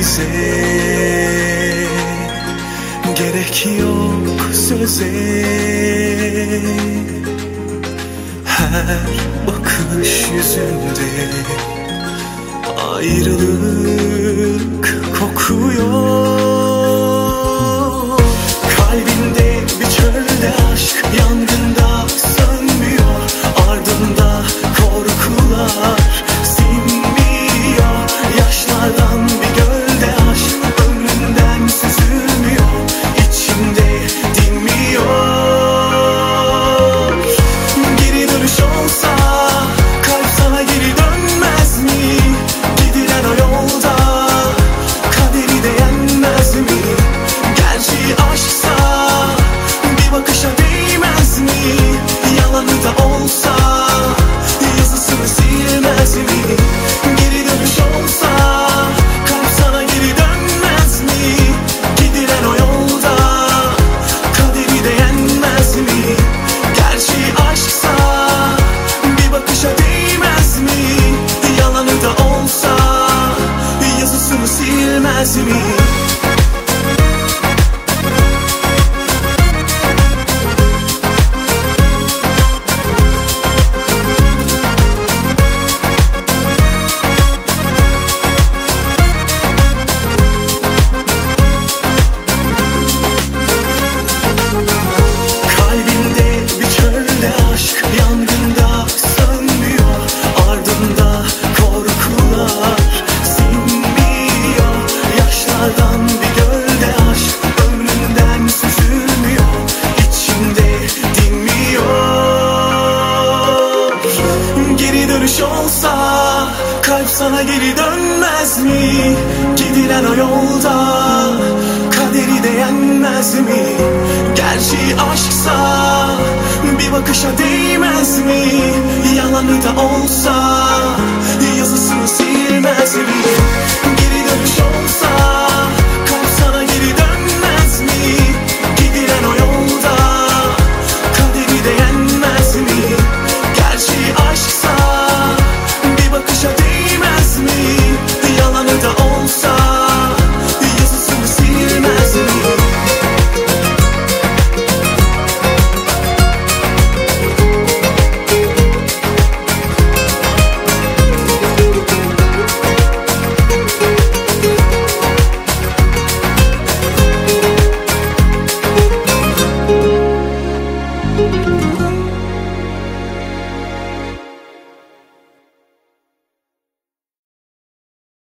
bize Gerek yok söze. Her bakış yüzünde Ayrılık kokuyor. Kalbinde bir çölde aşk Yangında sönmüyor. Ardında korkular nasce me Kalp sana geri dönmez mi? Gidilen o yolda Kaderi de yenmez mi? Gerçeği aşksa Bir bakışa değmez mi? Yalanı da olsa